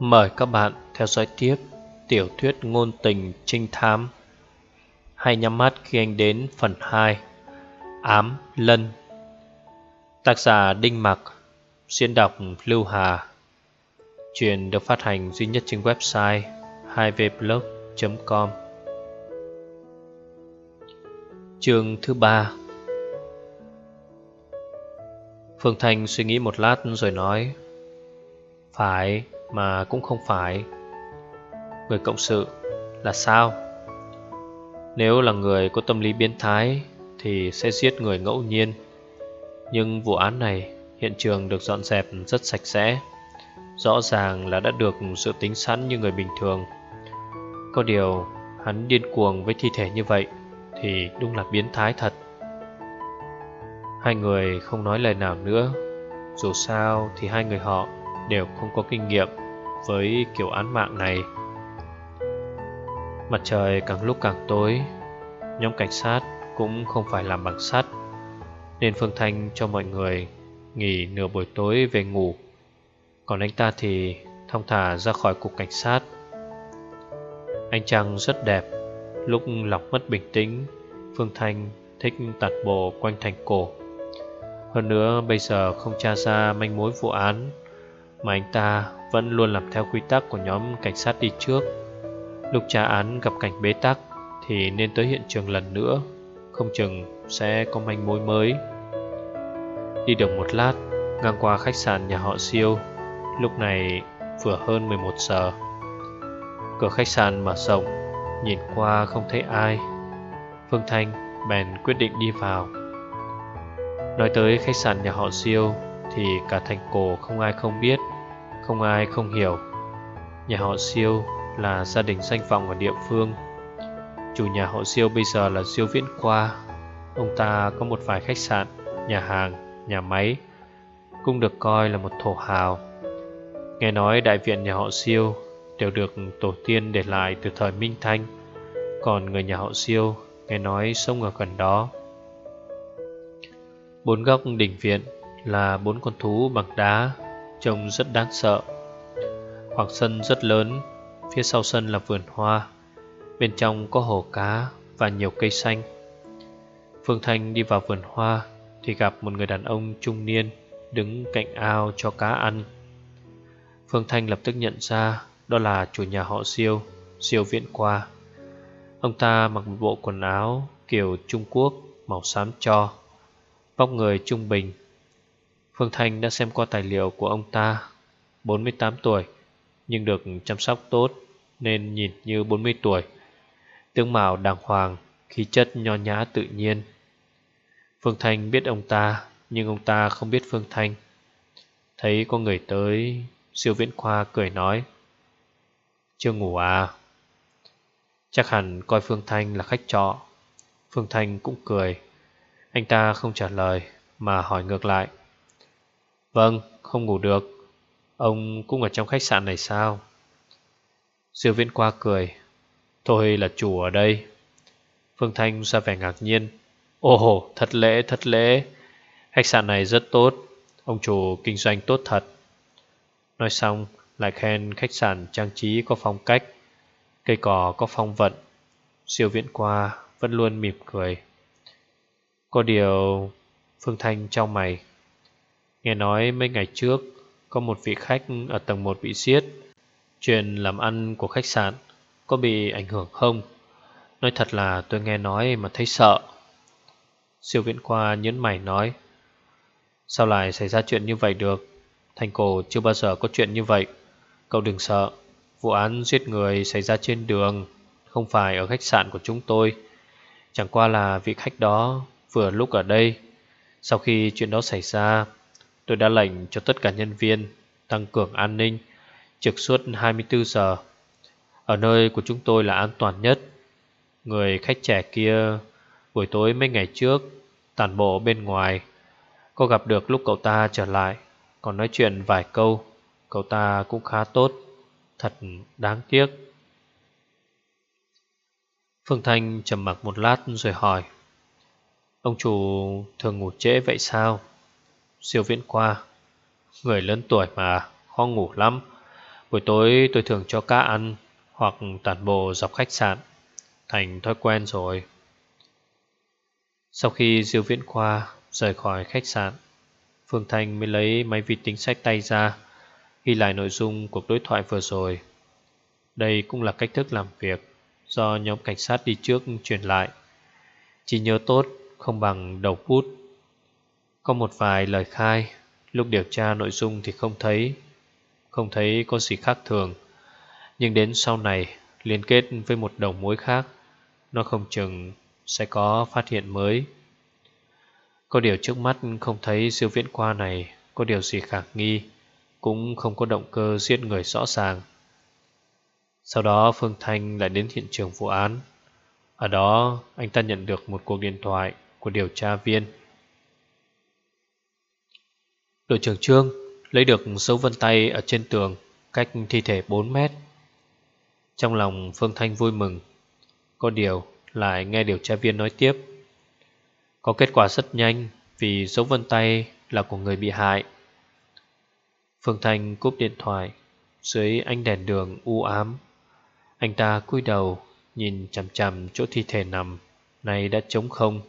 Mời các bạn theo dõi tiếp tiểu thuyết ngôn tình trinh thám. Hay nhắm mắt khi anh đến phần 2 Ám Lân. Tác giả Đinh Mặc, diễn đọc Lưu Hà. Chuyện được phát hành duy nhất trên website 2vblog.com Chương thứ ba. Phương Thanh suy nghĩ một lát rồi nói, Phải mà cũng không phải. Người cộng sự là sao? Nếu là người có tâm lý biến thái Thì sẽ giết người ngẫu nhiên. Nhưng vụ án này Hiện trường được dọn dẹp rất sạch sẽ. Rõ ràng là đã được sự tính sẵn như người bình thường. Có điều Hắn điên cuồng với thi thể như vậy Thì đúng là biến thái thật. Hai người không nói lời nào nữa. Dù sao thì hai người họ đều không có kinh nghiệm với kiểu án mạng này. Mặt trời càng lúc càng tối, nhóm cảnh sát cũng không phải làm bằng sắt, nên Phương Thanh cho mọi người nghỉ nửa buổi tối về ngủ. Còn anh ta thì thong thả ra khỏi cục cảnh sát. Anh Trăng rất đẹp, lúc lọc mất bình tĩnh, Phương Thanh thích tạt bộ quanh thành cổ. Hơn nữa bây giờ không tra ra manh mối vụ án mà anh ta vẫn luôn làm theo quy tắc của nhóm cảnh sát đi trước. Lúc tra án gặp cảnh bế tắc thì nên tới hiện trường lần nữa, không chừng sẽ có manh mối mới. Đi được một lát, ngang qua khách sạn nhà họ siêu, lúc này vừa hơn 11 giờ. Cửa khách sạn mở rộng, nhìn qua không thấy ai. Phương Thanh bèn quyết định đi vào. Nói tới khách sạn nhà họ siêu thì cả thành cổ không ai không biết không ai không hiểu. Nhà họ siêu là gia đình danh vọng ở địa phương. Chủ nhà họ siêu bây giờ là siêu viễn qua Ông ta có một vài khách sạn, nhà hàng, nhà máy Cũng được coi là một thổ hào. Nghe nói đại viện nhà họ siêu đều được tổ tiên để lại từ thời Minh Thanh. Còn người nhà họ siêu nghe nói sống ở gần đó. Bốn góc đỉnh viện là bốn con thú bằng đá, Trông rất đáng sợ. Khoảng sân rất lớn, Phía sau sân là vườn hoa, Bên trong có hồ cá và nhiều cây xanh. Phương Thanh đi vào vườn hoa Thì gặp một người đàn ông trung niên Đứng cạnh ao cho cá ăn. Phương Thanh lập tức nhận ra Đó là chủ nhà họ siêu Siêu viện qua. Ông ta mặc một bộ quần áo Kiểu Trung Quốc màu xám cho Vóc người trung bình Phương Thanh đã xem qua tài liệu của ông ta 48 tuổi, Nhưng được chăm sóc tốt Nên nhìn như 40 tuổi. Tướng mạo đàng hoàng, Khí chất nho nhã tự nhiên. Phương Thanh biết ông ta, Nhưng ông ta không biết Phương Thanh. Thấy có người tới, Siêu viễn khoa cười nói, Chưa ngủ à? Chắc hẳn coi Phương Thanh là khách trọ. Phương Thanh cũng cười. Anh ta không trả lời, Mà hỏi ngược lại Vâng, không ngủ được. Ông cũng ở trong khách sạn này sao? Siêu viễn qua cười. Tôi là chủ ở đây. Phương Thanh ra vẻ ngạc nhiên. Ồ, thật lễ, thật lễ. Khách sạn này rất tốt. Ông chủ kinh doanh tốt thật. Nói xong lại khen khách sạn trang trí có phong cách. Cây cỏ có phong vận. Siêu viễn qua vẫn luôn mỉm cười. Có điều Phương Thanh trong mày. Nghe nói mấy ngày trước, Có một vị khách ở tầng 1 bị giết. Chuyện làm ăn của khách sạn Có bị ảnh hưởng không? Nói thật là tôi nghe nói mà thấy sợ. Siêu viễn qua nhấn mày nói, Sao lại xảy ra chuyện như vậy được? Thành cổ chưa bao giờ có chuyện như vậy. Cậu đừng sợ, Vụ án giết người xảy ra trên đường, Không phải ở khách sạn của chúng tôi. Chẳng qua là vị khách đó Vừa lúc ở đây. Sau khi chuyện đó xảy ra Tôi đã lệnh cho tất cả nhân viên tăng cường an ninh, trực suốt 24 giờ. Ở nơi của chúng tôi là an toàn nhất. Người khách trẻ kia buổi tối mấy ngày trước tàn bộ bên ngoài. Có gặp được lúc cậu ta trở lại, còn nói chuyện vài câu. Cậu ta cũng khá tốt, thật đáng tiếc. Phương Thanh trầm mặc một lát rồi hỏi Ông chủ thường ngủ trễ vậy sao? Siêu viễn qua Người lớn tuổi mà, khó ngủ lắm. Buổi tối tôi thường cho cá ăn Hoặc tản bộ dọc khách sạn, Thành thói quen rồi. Sau khi Diêu Viễn Khoa Rời khỏi khách sạn, Phương Thanh mới lấy máy vi tính sách tay ra, Ghi lại nội dung cuộc đối thoại vừa rồi. Đây cũng là cách thức làm việc Do nhóm cảnh sát đi trước truyền lại. Chỉ nhớ tốt, không bằng đầu bút. Có một vài lời khai. Lúc điều tra nội dung thì không thấy. Không thấy có gì khác thường. Nhưng đến sau này, Liên kết với một đầu mối khác, Nó không chừng sẽ có phát hiện mới. Có điều trước mắt không thấy siêu viễn qua này Có điều gì khả nghi, Cũng không có động cơ giết người rõ ràng. Sau đó Phương Thanh lại đến hiện trường vụ án. Ở đó, anh ta nhận được một cuộc điện thoại của điều tra viên. Đội trưởng Trương lấy được dấu vân tay ở trên tường cách thi thể 4 mét. Trong lòng Phương Thanh vui mừng, có điều lại nghe điều tra viên nói tiếp. Có kết quả rất nhanh vì dấu vân tay là của người bị hại. Phương Thanh cúp điện thoại dưới ánh đèn đường u ám. Anh ta cúi đầu nhìn chằm chằm chỗ thi thể nằm này đã trống không.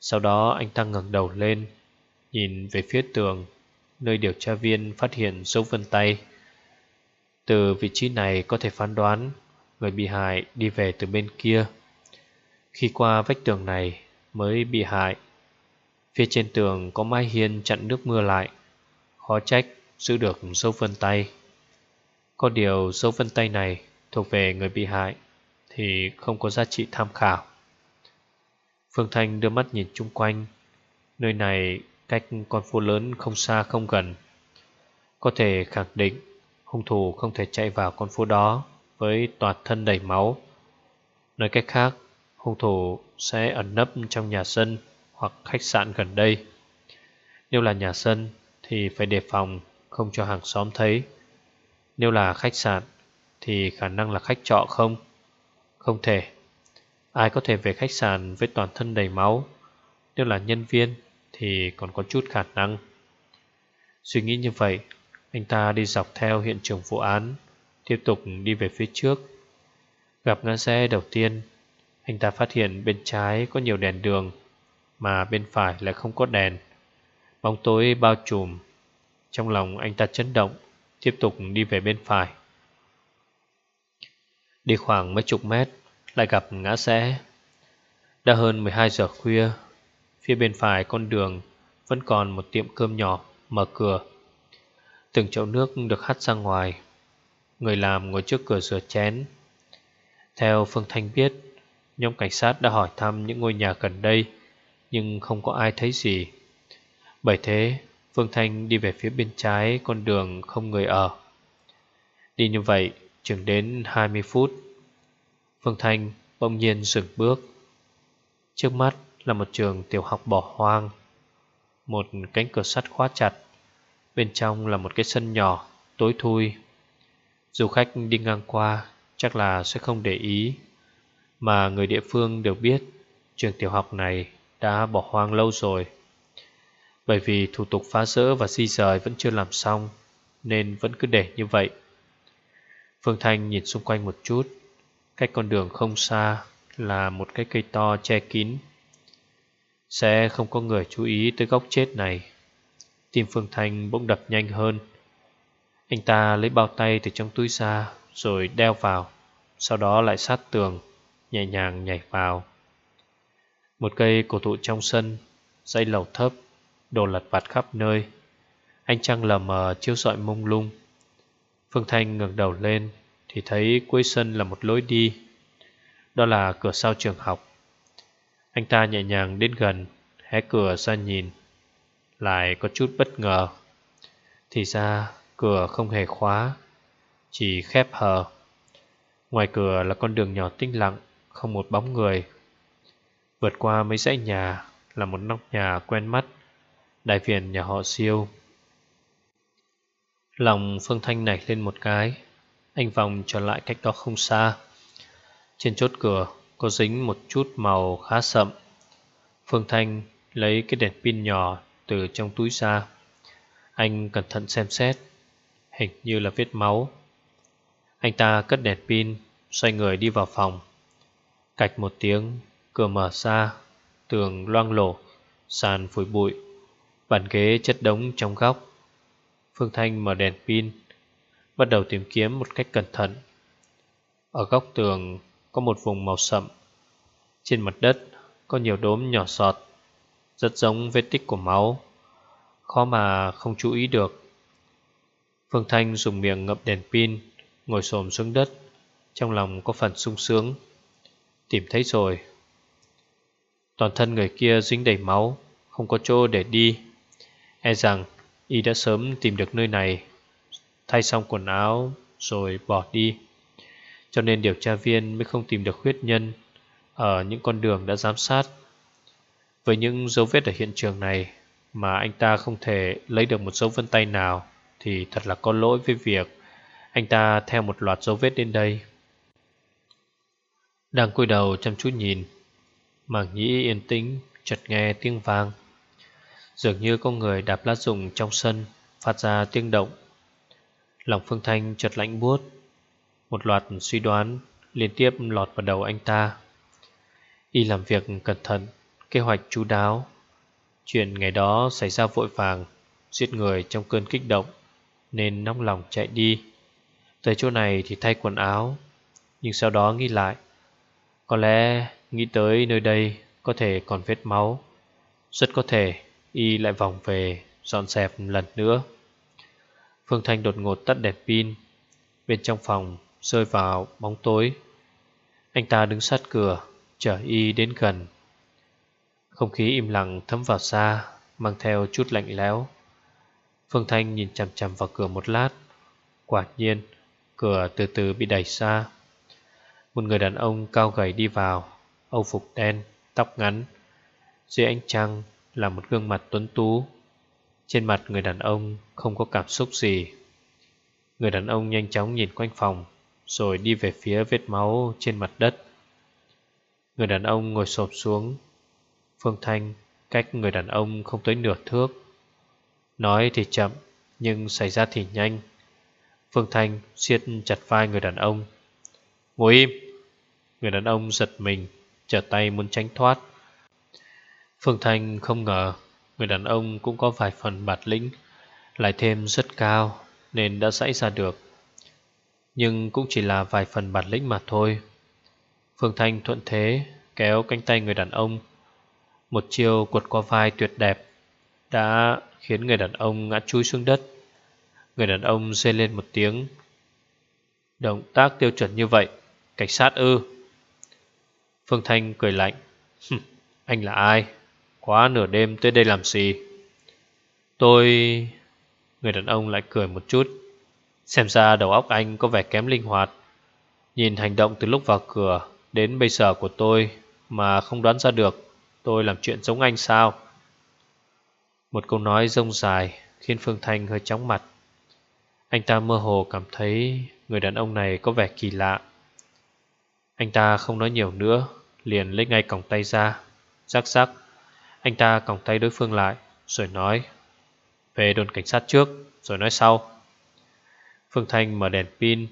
Sau đó anh ta ngẩng đầu lên Nhìn về phía tường, Nơi điều tra viên phát hiện dấu vân tay. Từ vị trí này có thể phán đoán, Người bị hại đi về từ bên kia. Khi qua vách tường này mới bị hại. Phía trên tường có mái hiên chặn nước mưa lại, Khó trách giữ được dấu vân tay. Có điều dấu vân tay này thuộc về người bị hại Thì không có giá trị tham khảo. Phương Thanh đưa mắt nhìn chung quanh, Nơi này cách con phố lớn không xa không gần. Có thể khẳng định hung thủ không thể chạy vào con phố đó với toàn thân đầy máu. Nói cách khác, hung thủ sẽ ẩn nấp trong nhà dân hoặc khách sạn gần đây. Nếu là nhà dân thì phải đề phòng không cho hàng xóm thấy. Nếu là khách sạn thì khả năng là khách trọ không? Không thể. Ai có thể về khách sạn với toàn thân đầy máu? Nếu là nhân viên thì còn có chút khả năng. Suy nghĩ như vậy, Anh ta đi dọc theo hiện trường vụ án, Tiếp tục đi về phía trước. Gặp ngã xe đầu tiên, Anh ta phát hiện bên trái có nhiều đèn đường, Mà bên phải lại không có đèn. Bóng tối bao trùm. Trong lòng anh ta chấn động, Tiếp tục đi về bên phải. Đi khoảng mấy chục mét, Lại gặp ngã rẽ Đã hơn 12 giờ khuya Phía bên phải con đường Vẫn còn một tiệm cơm nhỏ Mở cửa. Từng chậu nước được hắt ra ngoài. Người làm ngồi trước cửa rửa chén. Theo Phương Thanh biết, Nhóm cảnh sát đã hỏi thăm những ngôi nhà gần đây, Nhưng không có ai thấy gì. Bởi thế, Phương Thanh đi về phía bên trái Con đường không người ở. Đi như vậy chừng đến 20 phút. Phương Thanh bỗng nhiên dừng bước. Trước mắt là một trường tiểu học bỏ hoang. Một cánh cửa sắt khóa chặt Bên trong là một cái sân nhỏ, tối thui. Du khách đi ngang qua chắc là sẽ không để ý Mà người địa phương đều biết trường tiểu học này đã bỏ hoang lâu rồi. Bởi vì thủ tục phá rỡ và di rời vẫn chưa làm xong Nên vẫn cứ để như vậy. Phương Thanh nhìn xung quanh một chút Cách con đường không xa là một cái cây to che kín sẽ không có người chú ý tới góc chết này. Tim Phương Thanh bỗng đập nhanh hơn. Anh ta lấy bao tay từ trong túi ra, Rồi đeo vào, Sau đó lại sát tường, Nhẹ nhàng nhảy vào. Một cây cổ thụ trong sân Dây lầu thấp, Đồ lật vặt khắp nơi. Anh trăng lờ mờ chiếu sọi mông lung. Phương Thanh ngẩng đầu lên, Thì thấy cuối sân là một lối đi. Đó là cửa sau trường học anh ta nhẹ nhàng đến gần, Hé cửa ra nhìn, Lại có chút bất ngờ. Thì ra, cửa không hề khóa, Chỉ khép hờ. Ngoài cửa là con đường nhỏ tinh lặng, Không một bóng người. Vượt qua mấy dãy nhà Là một nóc nhà quen mắt, Đại viện nhà họ siêu. Lòng Phương Thanh nảy lên một cái, Anh vòng trở lại cách đó không xa. Trên chốt cửa có dính một chút màu khá sậm. Phương Thanh lấy cái đèn pin nhỏ từ trong túi ra. Anh cẩn thận xem xét. hình như là vết máu. Anh ta cất đèn pin, xoay người đi vào phòng. Cạch một tiếng, cửa mở ra, tường loang lổ, sàn phủi bụi, bàn ghế chất đống trong góc. Phương Thanh mở đèn pin, bắt đầu tìm kiếm một cách cẩn thận. Ở góc tường có một vùng màu sậm. Trên mặt đất có nhiều đốm nhỏ sọt, rất giống vết tích của máu. Khó mà không chú ý được. Phương Thanh dùng miệng ngậm đèn pin, ngồi xổm xuống đất, trong lòng có phần sung sướng. Tìm thấy rồi. Toàn thân người kia dính đầy máu, không có chỗ để đi. E rằng y đã sớm tìm được nơi này, thay xong quần áo rồi bỏ đi. Cho nên điều tra viên mới không tìm được huyết nhân ở những con đường đã giám sát. Với những dấu vết ở hiện trường này mà anh ta không thể lấy được một dấu vân tay nào thì thật là có lỗi với việc anh ta theo một loạt dấu vết đến đây. Đang cúi đầu chăm chút nhìn, mảng nhĩ yên tĩnh, chợt nghe tiếng vang. Dường như có người đạp lá rụng trong sân, phát ra tiếng động. Lòng Phương Thanh chợt lạnh buốt, một loạt suy đoán liên tiếp lọt vào đầu anh ta. Y làm việc cẩn thận, kế hoạch chú đáo. Chuyện ngày đó xảy ra vội vàng, giết người trong cơn kích động, nên nóng lòng chạy đi. Tới chỗ này thì thay quần áo, nhưng sau đó nghĩ lại. Có lẽ nghĩ tới nơi đây có thể còn vết máu. Rất có thể y lại vòng về dọn dẹp lần nữa. Phương Thanh đột ngột tắt đèn pin. Bên trong phòng rơi vào bóng tối. Anh ta đứng sát cửa, chờ y đến gần. Không khí im lặng thấm vào xa, mang theo chút lạnh lẽo. Phương Thanh nhìn chằm chằm vào cửa một lát. Quả nhiên, cửa từ từ bị đẩy xa. Một người đàn ông cao gầy đi vào, âu phục đen, tóc ngắn. Dưới ánh trăng là một gương mặt tuấn tú. Trên mặt người đàn ông không có cảm xúc gì. Người đàn ông nhanh chóng nhìn quanh phòng, rồi đi về phía vết máu trên mặt đất. Người đàn ông ngồi sộp xuống. Phương Thanh cách người đàn ông không tới nửa thước. Nói thì chậm, nhưng xảy ra thì nhanh. Phương Thanh siết chặt vai người đàn ông. Ngồi im! Người đàn ông giật mình, trở tay muốn tránh thoát. Phương Thanh không ngờ người đàn ông cũng có vài phần bạt lĩnh, lại thêm rất cao nên đã xảy ra được. Nhưng cũng chỉ là vài phần bản lĩnh mà thôi. Phương Thanh thuận thế, Kéo cánh tay người đàn ông. Một chiêu quật qua vai tuyệt đẹp Đã khiến người đàn ông ngã chui xuống đất. Người đàn ông rên lên một tiếng. Động tác tiêu chuẩn như vậy, Cảnh sát ư? Phương Thanh cười lạnh. Anh là ai? Quá nửa đêm tới đây làm gì? Tôi Người đàn ông lại cười một chút. Xem ra đầu óc anh có vẻ kém linh hoạt. Nhìn hành động từ lúc vào cửa Đến bây giờ của tôi Mà không đoán ra được Tôi làm chuyện giống anh sao? Một câu nói rông dài Khiến Phương Thanh hơi chóng mặt. Anh ta mơ hồ cảm thấy Người đàn ông này có vẻ kỳ lạ. Anh ta không nói nhiều nữa, Liền lấy ngay còng tay ra, Rắc rắc. Anh ta còng tay đối phương lại, Rồi nói, Về đồn cảnh sát trước, Rồi nói sau. Phương Thanh mở đèn pin.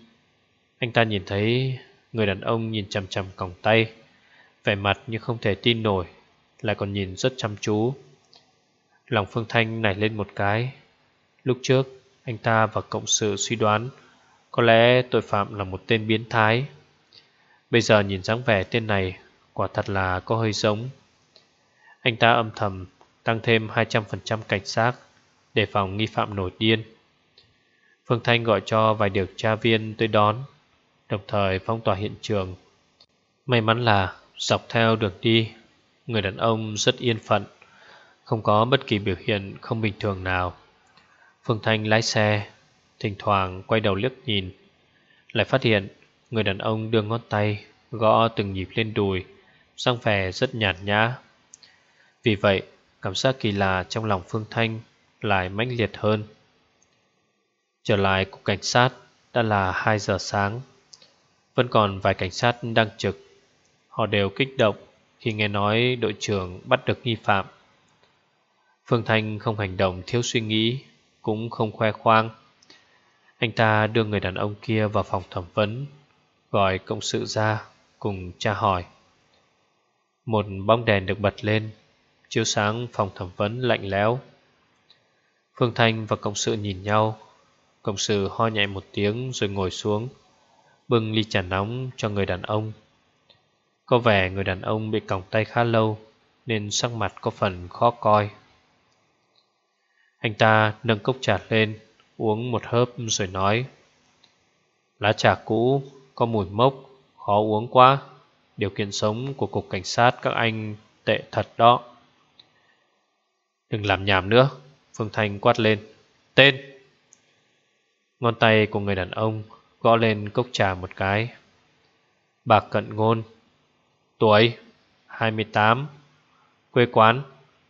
Anh ta nhìn thấy người đàn ông nhìn chằm chằm còng tay. Vẻ mặt như không thể tin nổi, Lại còn nhìn rất chăm chú. Lòng Phương Thanh nảy lên một cái. Lúc trước, Anh ta và cộng sự suy đoán, Có lẽ tội phạm là một tên biến thái. Bây giờ nhìn dáng vẻ tên này, Quả thật là có hơi giống. Anh ta âm thầm Tăng thêm 200% cảnh sát Để phòng nghi phạm nổi điên. Phương Thanh gọi cho vài điều tra viên tới đón, đồng thời phong tỏa hiện trường. May mắn là dọc theo đường đi, người đàn ông rất yên phận, không có bất kỳ biểu hiện không bình thường nào. Phương Thanh lái xe, thỉnh thoảng quay đầu liếc nhìn, lại phát hiện người đàn ông đưa ngón tay gõ từng nhịp lên đùi, sang vẻ rất nhạt nhã. Vì vậy, cảm giác kỳ lạ trong lòng Phương Thanh lại mãnh liệt hơn. Trở lại cục cảnh sát đã là 2 giờ sáng. Vẫn còn vài cảnh sát đang trực. Họ đều kích động khi nghe nói đội trưởng bắt được nghi phạm. Phương Thanh không hành động thiếu suy nghĩ, Cũng không khoe khoang. Anh ta đưa người đàn ông kia vào phòng thẩm vấn, Gọi cộng sự ra Cùng tra hỏi. Một bóng đèn được bật lên, Chiếu sáng phòng thẩm vấn lạnh lẽo. Phương Thanh và cộng sự nhìn nhau Cộng sự ho nhẹ một tiếng rồi ngồi xuống, Bưng ly trà nóng cho người đàn ông. Có vẻ người đàn ông bị còng tay khá lâu Nên sắc mặt có phần khó coi. Anh ta nâng cốc trà lên, Uống một hớp rồi nói, Lá trà cũ Có mùi mốc, Khó uống quá. Điều kiện sống của cục cảnh sát các anh Tệ thật đó. Đừng làm nhảm nữa, Phương Thanh quát lên. Tên Ngón tay của người đàn ông Gõ lên cốc trà một cái. Bạc cận ngôn, Tuổi 28 Quê quán,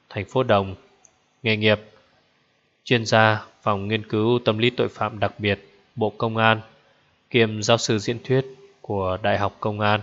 Thành phố Đồng, Nghề nghiệp, Chuyên gia phòng nghiên cứu tâm lý tội phạm đặc biệt, Bộ Công an, Kiêm giáo sư diễn thuyết của Đại học Công an.